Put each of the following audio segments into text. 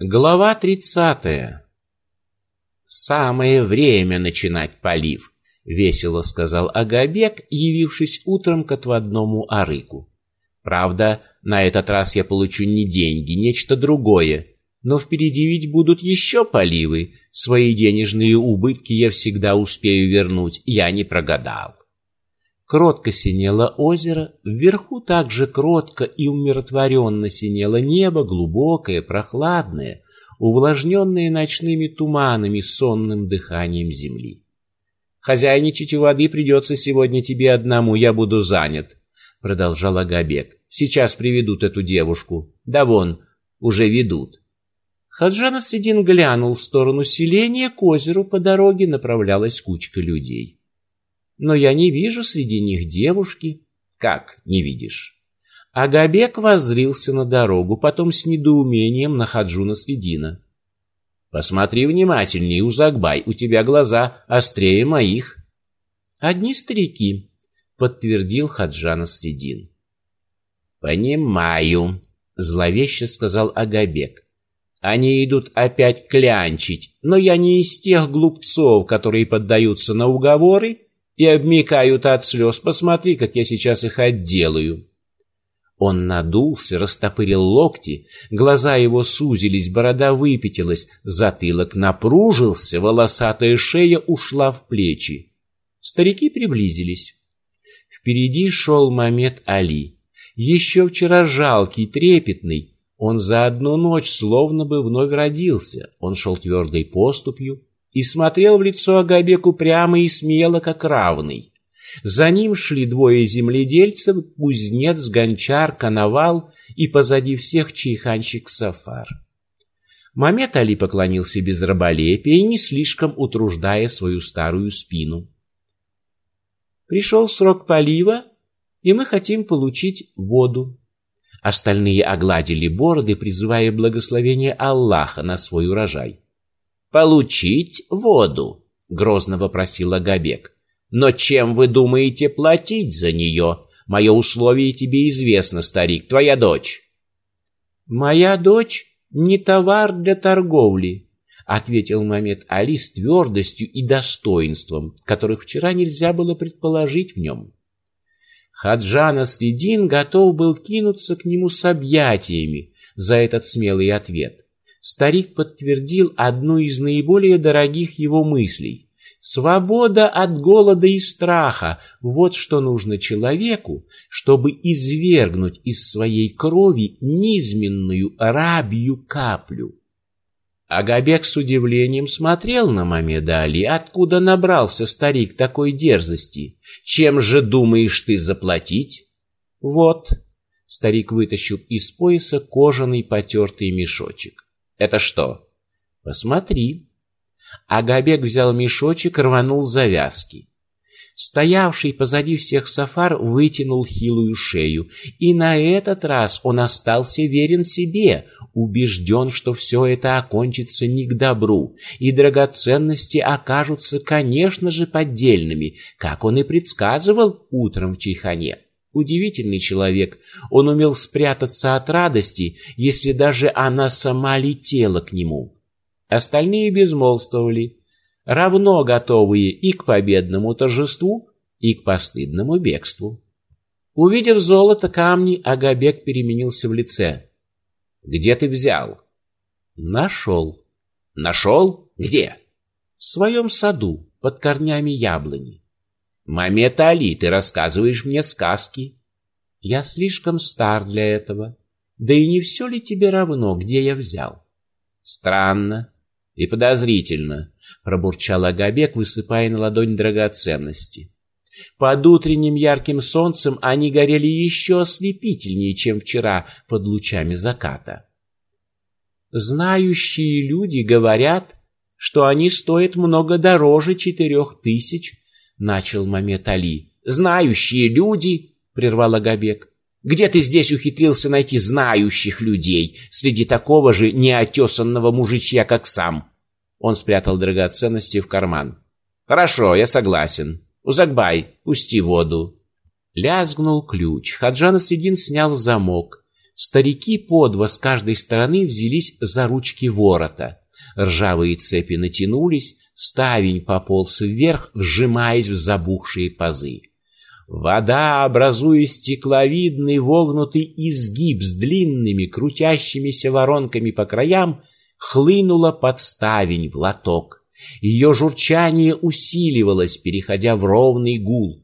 Глава тридцатая. Самое время начинать полив, весело сказал Агабек, явившись утром к отводному арыку. Правда, на этот раз я получу не деньги, нечто другое. Но впереди ведь будут еще поливы. Свои денежные убытки я всегда успею вернуть. Я не прогадал. Кротко синело озеро, вверху также кротко и умиротворенно синело небо, глубокое, прохладное, увлажненное ночными туманами, сонным дыханием земли. Хозяйничать у воды придется сегодня тебе одному, я буду занят, продолжал Агабек. Сейчас приведут эту девушку. Да вон, уже ведут. Хаджан Асредин глянул в сторону селения, к озеру по дороге направлялась кучка людей но я не вижу среди них девушки. Как не видишь? Агабек воззрился на дорогу, потом с недоумением на Хаджуна Средина. Посмотри внимательнее, Узагбай, у тебя глаза острее моих. Одни старики, подтвердил Хаджана Средин. Понимаю, зловеще сказал Агабек. Они идут опять клянчить, но я не из тех глупцов, которые поддаются на уговоры и обмикают от слез. Посмотри, как я сейчас их отделаю. Он надулся, растопырил локти, глаза его сузились, борода выпятилась, затылок напружился, волосатая шея ушла в плечи. Старики приблизились. Впереди шел Мамед Али. Еще вчера жалкий, трепетный, он за одну ночь словно бы вновь родился. Он шел твердой поступью, и смотрел в лицо Агабеку прямо и смело, как равный. За ним шли двое земледельцев, кузнец, гончар, коновал и позади всех чайханщик Сафар. Мамед Али поклонился без раболепия, не слишком утруждая свою старую спину. Пришел срок полива, и мы хотим получить воду. Остальные огладили бороды, призывая благословение Аллаха на свой урожай получить воду, грозно вопросил Агабек. Но чем вы думаете платить за нее? Мое условие тебе известно, старик, твоя дочь. Моя дочь не товар для торговли, ответил Мамед Али с твердостью и достоинством, которых вчера нельзя было предположить в нем. Хаджана Средин готов был кинуться к нему с объятиями за этот смелый ответ старик подтвердил одну из наиболее дорогих его мыслей. Свобода от голода и страха вот что нужно человеку, чтобы извергнуть из своей крови низменную рабью каплю. Агабек с удивлением смотрел на Мамеда откуда набрался старик такой дерзости. Чем же думаешь ты заплатить? Вот, старик вытащил из пояса кожаный потертый мешочек. Это что? Посмотри. Агабек взял мешочек, рванул завязки. Стоявший позади всех Сафар вытянул хилую шею, и на этот раз он остался верен себе, убежден, что все это окончится не к добру, и драгоценности окажутся, конечно же, поддельными, как он и предсказывал утром в Чайхане. Удивительный человек. Он умел спрятаться от радости, если даже она сама летела к нему. Остальные безмолвствовали, равно готовые и к победному торжеству, и к постыдному бегству. Увидев золото, камни, Агабек переменился в лице. Где ты взял? Нашел. Нашел? Где? В своем саду, под корнями яблони. Мамед Али, ты рассказываешь мне сказки. Я слишком стар для этого. Да и не все ли тебе равно, где я взял? Странно и подозрительно, пробурчал Агабек, высыпая на ладонь драгоценности. Под утренним ярким солнцем они горели еще ослепительнее, чем вчера под лучами заката. Знающие люди говорят, что они стоят много дороже четырех тысяч начал Мамед Али. Знающие люди, прервал Агабек. Где ты здесь ухитрился найти знающих людей среди такого же неотесанного мужичья, как сам? Он спрятал драгоценности в карман. Хорошо, я согласен. Узагбай, пусти воду. Лязгнул ключ. Хаджан Сидин снял замок. Старики по два с каждой стороны взялись за ручки ворота. Ржавые цепи натянулись, ставень пополз вверх, вжимаясь в забухшие пазы. Вода, образуя стекловидный вогнутый изгиб с длинными крутящимися воронками по краям, хлынула под ставень в лоток. Ее журчание усиливалось, переходя в ровный гул.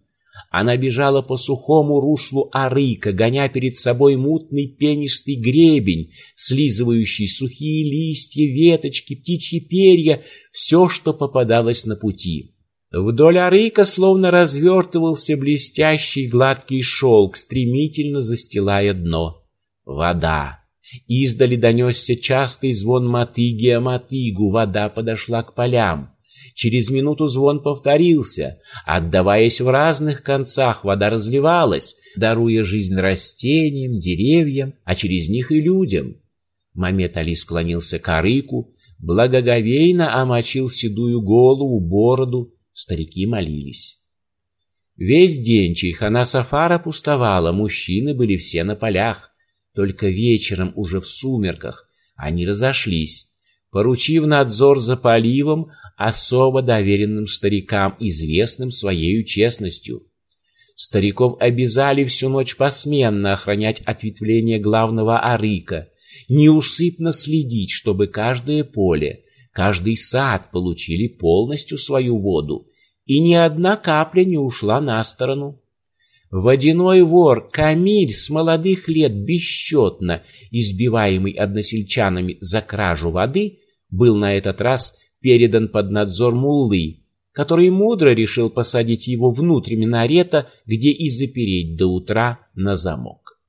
Она бежала по сухому руслу арыка, гоня перед собой мутный пенистый гребень, слизывающий сухие листья, веточки, птичьи перья, все, что попадалось на пути. Вдоль арыка словно развертывался блестящий гладкий шелк, стремительно застилая дно. Вода. Издали донесся частый звон мотыги о мотыгу, вода подошла к полям. Через минуту звон повторился. Отдаваясь в разных концах, вода разливалась, даруя жизнь растениям, деревьям, а через них и людям. Мамед Али склонился к арыку, благоговейно омочил седую голову, бороду, старики молились. Весь день чайхана Сафара пустовала, мужчины были все на полях. Только вечером, уже в сумерках, они разошлись поручив надзор за поливом особо доверенным старикам, известным своей честностью. Стариков обязали всю ночь посменно охранять ответвление главного арыка, неусыпно следить, чтобы каждое поле, каждый сад получили полностью свою воду, и ни одна капля не ушла на сторону. Водяной вор Камиль с молодых лет бесчетно избиваемый односельчанами за кражу воды, был на этот раз передан под надзор муллы, который мудро решил посадить его внутрь минарета, где и запереть до утра на замок.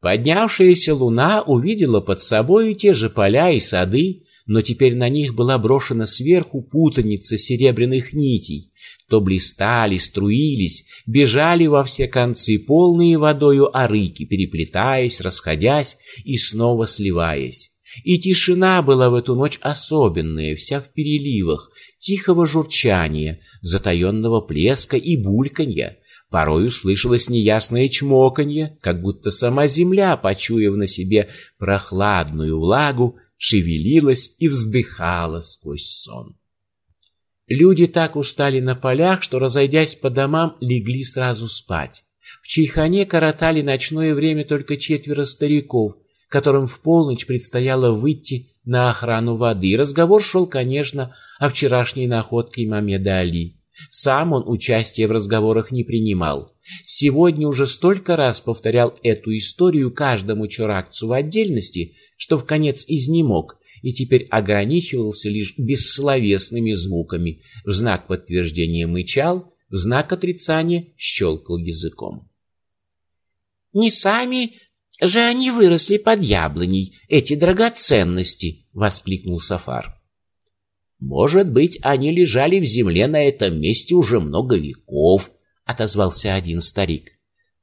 Поднявшаяся луна увидела под собой те же поля и сады, но теперь на них была брошена сверху путаница серебряных нитей, то блистали, струились, бежали во все концы, полные водою арыки, переплетаясь, расходясь и снова сливаясь. И тишина была в эту ночь особенная, вся в переливах, тихого журчания, затаенного плеска и бульканья. Порою слышалось неясное чмоканье, как будто сама земля, почуяв на себе прохладную влагу, шевелилась и вздыхала сквозь сон. Люди так устали на полях, что, разойдясь по домам, легли сразу спать. В Чайхане коротали ночное время только четверо стариков, которым в полночь предстояло выйти на охрану воды. Разговор шел, конечно, о вчерашней находке Мамеда Али. Сам он участия в разговорах не принимал. Сегодня уже столько раз повторял эту историю каждому чуракцу в отдельности, что в конец изнемог и теперь ограничивался лишь бессловесными звуками, в знак подтверждения мычал, в знак отрицания щелкал языком. «Не сами же они выросли под яблоней, эти драгоценности!» — воскликнул Сафар. «Может быть, они лежали в земле на этом месте уже много веков», — отозвался один старик.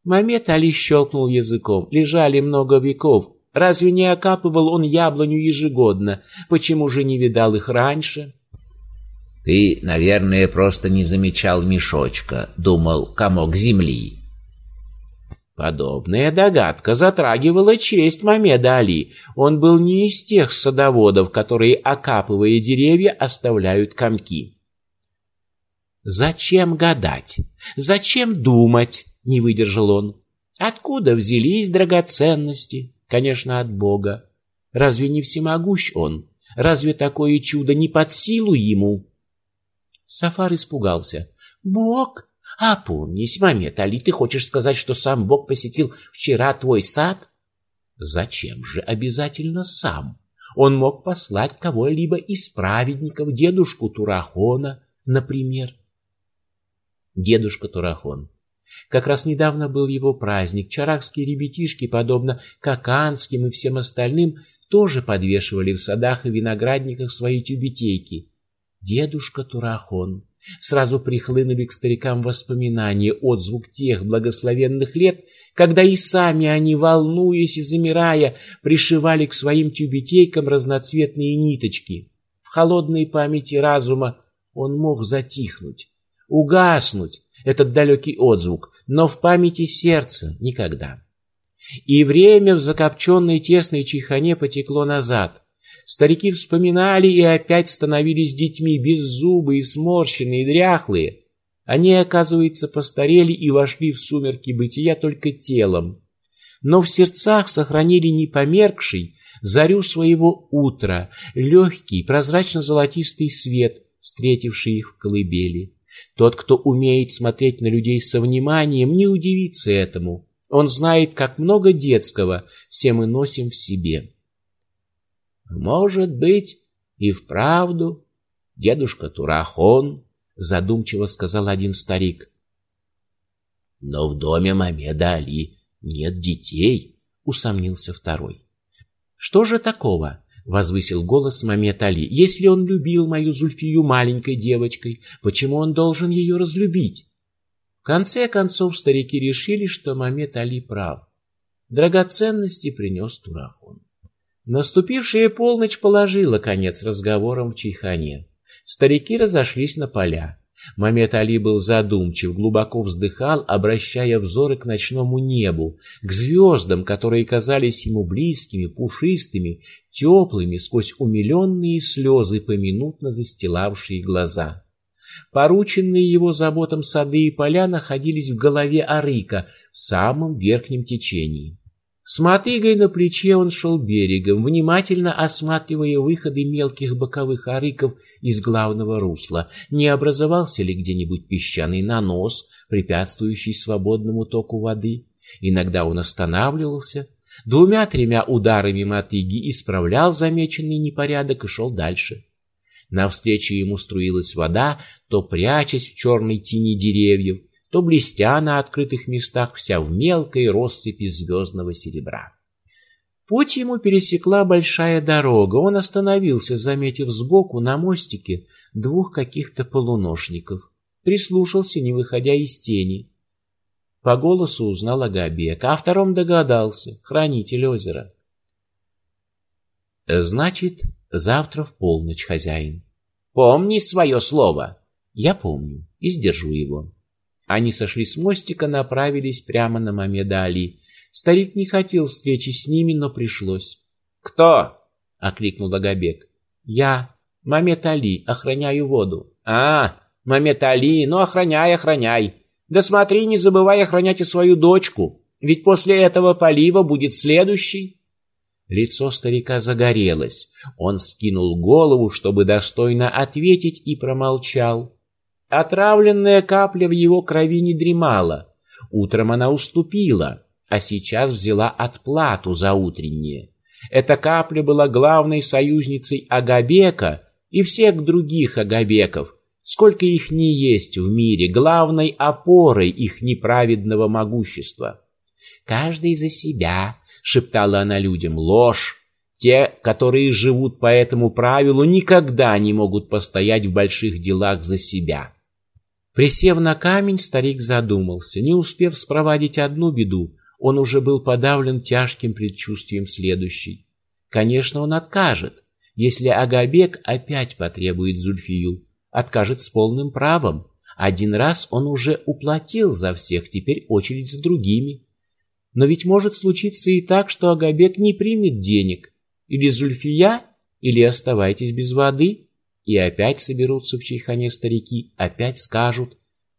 Мамед Али щелкнул языком. «Лежали много веков. Разве не окапывал он яблоню ежегодно? Почему же не видал их раньше?» «Ты, наверное, просто не замечал мешочка», — думал комок земли. Подобная догадка затрагивала честь Мамеда Али. Он был не из тех садоводов, которые, окапывая деревья, оставляют комки. «Зачем гадать? Зачем думать?» — не выдержал он. «Откуда взялись драгоценности? Конечно, от Бога. Разве не всемогущ он? Разве такое чудо не под силу ему?» Сафар испугался. «Бог? Опомнись, Мамед Али, ты хочешь сказать, что сам Бог посетил вчера твой сад? Зачем же обязательно сам? Он мог послать кого-либо из праведников, дедушку Турахона, например. Дедушка Турахон. Как раз недавно был его праздник. Чаракские ребятишки, подобно каканским и всем остальным, тоже подвешивали в садах и виноградниках свои тюбетейки. Дедушка Турахон. Сразу прихлынули к старикам воспоминания, отзвук тех благословенных лет, когда и сами они, волнуясь и замирая, пришивали к своим тюбетейкам разноцветные ниточки. В холодной памяти разума он мог затихнуть, угаснуть, этот далекий отзвук, но в памяти сердца никогда. И время в закопченной тесной чайхане потекло назад. Старики вспоминали и опять становились детьми, беззубые, сморщенные, дряхлые. Они, оказывается, постарели и вошли в сумерки бытия только телом. Но в сердцах сохранили непомеркший зарю своего утра, легкий, прозрачно-золотистый свет, встретивший их в колыбели. Тот, кто умеет смотреть на людей со вниманием, не удивится этому. Он знает, как много детского все мы носим в себе. Может быть, и вправду дедушка Турахон, задумчиво сказал один старик. Но в доме Мамеда Али нет детей, усомнился второй. Что же такого? Возвысил голос Мамед Али. Если он любил мою Зульфию маленькой девочкой, почему он должен ее разлюбить? В конце концов старики решили, что Мамед Али прав. Драгоценности принес Турахон. Наступившая полночь положила конец разговорам в чайхане. Старики разошлись на поля. Мамед Али был задумчив, глубоко вздыхал, обращая взоры к ночному небу, к звездам, которые казались ему близкими, пушистыми, теплыми сквозь умиленные слезы, поминутно застилавшие глаза. Порученные его заботам сады и поля находились в голове Арыка в самом верхнем течении. С мотыгой на плече он шел берегом, внимательно осматривая выходы мелких боковых арыков из главного русла. Не образовался ли где-нибудь песчаный нанос, препятствующий свободному току воды? Иногда он останавливался, двумя-тремя ударами мотыги исправлял замеченный непорядок и шел дальше. Навстречу ему струилась вода, то прячась в черной тени деревьев, то блестя на открытых местах вся в мелкой россыпи звездного серебра. Путь ему пересекла большая дорога. Он остановился, заметив сбоку на мостике двух каких-то полуношников. Прислушался, не выходя из тени. По голосу узнал Агабек, а втором догадался, хранитель озера. Значит, завтра в полночь, хозяин. Помни свое слово. Я помню и сдержу его. Они сошли с мостика, направились прямо на Мамеда Али. Старик не хотел встречи с ними, но пришлось. Кто? окликнул Агабек. Я, Мамед Али, охраняю воду. А, Мамед Али, ну охраняй, охраняй. Да смотри, не забывай охранять и свою дочку, ведь после этого полива будет следующий. Лицо старика загорелось. Он скинул голову, чтобы достойно ответить, и промолчал. Отравленная капля в его крови не дремала. Утром она уступила, а сейчас взяла отплату за утреннее. Эта капля была главной союзницей Агабека и всех других Агабеков, сколько их не есть в мире, главной опорой их неправедного могущества. Каждый за себя, шептала она людям, ложь. Те, которые живут по этому правилу, никогда не могут постоять в больших делах за себя. Присев на камень, старик задумался. Не успев спровадить одну беду, он уже был подавлен тяжким предчувствием следующей. Конечно, он откажет, если Агабек опять потребует Зульфию, откажет с полным правом. Один раз он уже уплатил за всех, теперь очередь за другими. Но ведь может случиться и так, что Агабек не примет денег. Или Зульфия, или оставайтесь без воды. И опять соберутся в чайхане старики, опять скажут: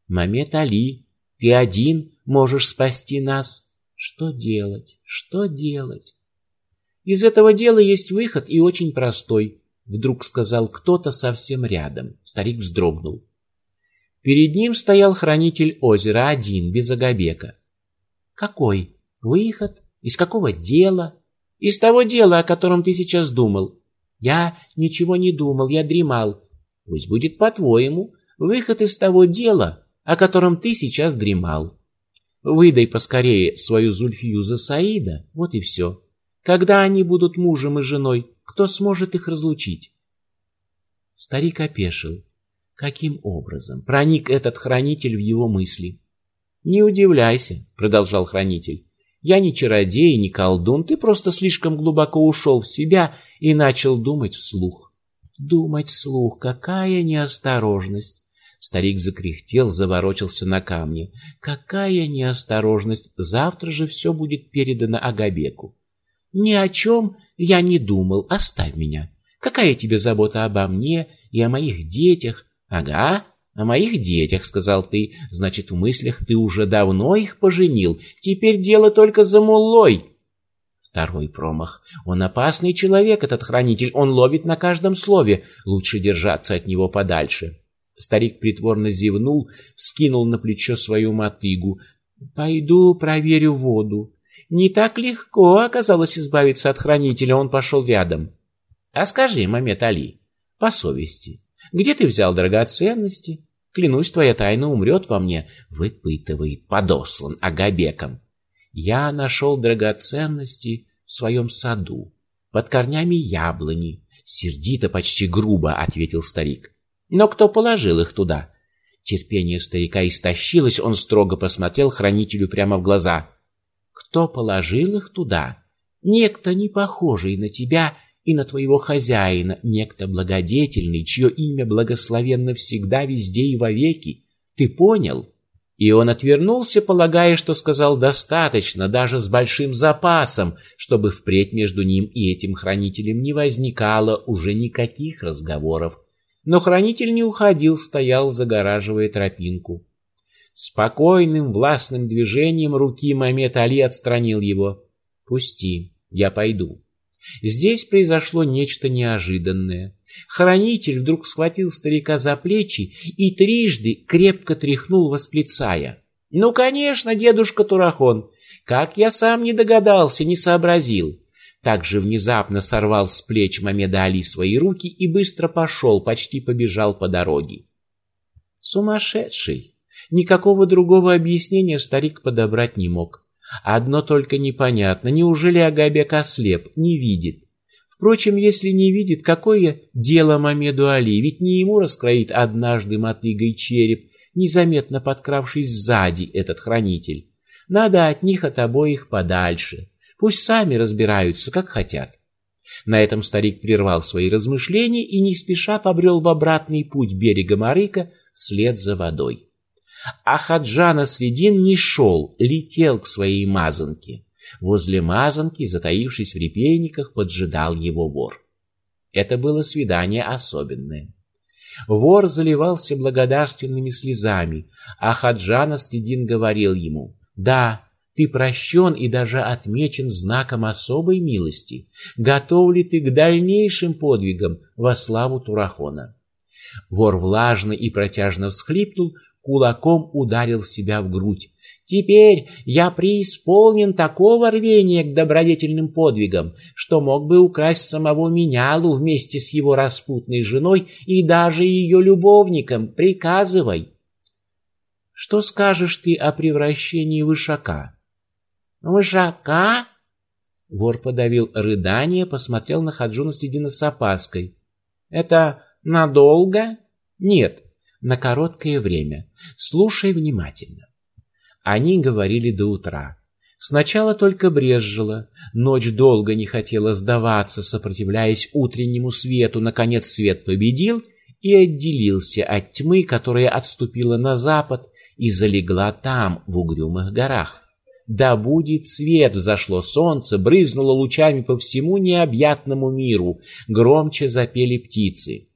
"Мамед Али, ты один можешь спасти нас. Что делать? Что делать?" Из этого дела есть выход и очень простой, вдруг сказал кто-то совсем рядом. Старик вздрогнул. Перед ним стоял хранитель озера один, без Агабека. Какой? Выход? Из какого дела? Из того дела, о котором ты сейчас думал. Я ничего не думал, я дремал. Пусть будет по-твоему. Выход из того дела, о котором ты сейчас дремал. Выдай поскорее свою Зульфию за Саида, вот и все. Когда они будут мужем и женой, кто сможет их разлучить? Старик опешил. Каким образом проник этот хранитель в его мысли? Не удивляйся, продолжал хранитель. Я не чародей, не колдун, ты просто слишком глубоко ушел в себя и начал думать вслух. Думать вслух, какая неосторожность. Старик закряхтел, заворочился на камне. Какая неосторожность! Завтра же все будет передано Агабеку. Ни о чем я не думал. Оставь меня. Какая тебе забота обо мне и о моих детях? Ага, о моих детях, сказал ты. Значит, в мыслях ты уже давно их поженил. Теперь дело только за муллой. Второй промах. Он опасный человек, этот хранитель. Он ловит на каждом слове. Лучше держаться от него подальше. Старик притворно зевнул, вскинул на плечо свою мотыгу. «Пойду проверю воду». Не так легко оказалось избавиться от хранителя, он пошел рядом. «А скажи, Мамед Али, по совести, где ты взял драгоценности? Клянусь, твоя тайна умрет во мне», — выпытывает подослан Агабеком. «Я нашел драгоценности в своем саду, под корнями яблони». Сердито, почти грубо ответил старик. Но кто положил их туда? Терпение старика истощилось, он строго посмотрел хранителю прямо в глаза. Кто положил их туда? Некто не похожий на тебя и на твоего хозяина, некто благодетельный, чье имя благословенно всегда, везде и вовеки. Ты понял? И он отвернулся, полагая, что сказал достаточно, даже с большим запасом, чтобы впредь между ним и этим хранителем не возникало уже никаких разговоров. Но хранитель не уходил, стоял, загораживая тропинку. Спокойным, властным движением руки Мамед Али отстранил его. «Пусти, я пойду». Здесь произошло нечто неожиданное. Хранитель вдруг схватил старика за плечи и трижды крепко тряхнул, восклицая. «Ну, конечно, дедушка Турахон, как я сам не догадался, не сообразил также внезапно сорвал с плеч Мамеда Али свои руки и быстро пошел, почти побежал по дороге. Сумасшедший! Никакого другого объяснения старик подобрать не мог. Одно только непонятно, неужели Агабек ослеп, не видит? Впрочем, если не видит, какое дело Мамеду Али, ведь не ему раскроит однажды мотыгой череп, незаметно подкравшись сзади этот хранитель. Надо от них от обоих подальше. Пусть сами разбираются, как хотят. На этом старик прервал свои размышления и не спеша побрел в обратный путь берега Марыка вслед за водой. А Хаджана Средин не шел, летел к своей мазанке. Возле мазанки, затаившись в репейниках, поджидал его вор. Это было свидание особенное. Вор заливался благодарственными слезами, а Хаджана Средин говорил ему, «Да, ты прощен и даже отмечен знаком особой милости. Готов ли ты к дальнейшим подвигам во славу Турахона? Вор влажно и протяжно всхлипнул, кулаком ударил себя в грудь. Теперь я преисполнен такого рвения к добродетельным подвигам, что мог бы украсть самого Менялу вместе с его распутной женой и даже ее любовником. Приказывай. Что скажешь ты о превращении Вышака? «Вожака?» Вор подавил рыдание, посмотрел на Хаджуна Средина с опаской. «Это надолго?» «Нет, на короткое время. Слушай внимательно». Они говорили до утра. Сначала только брезжило, ночь долго не хотела сдаваться, сопротивляясь утреннему свету. Наконец свет победил и отделился от тьмы, которая отступила на запад и залегла там, в угрюмых горах. Да будет свет, взошло солнце, брызнуло лучами по всему необъятному миру, громче запели птицы.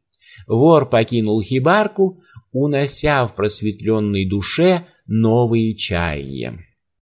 Вор покинул хибарку, унося в просветленной душе новые чаяния.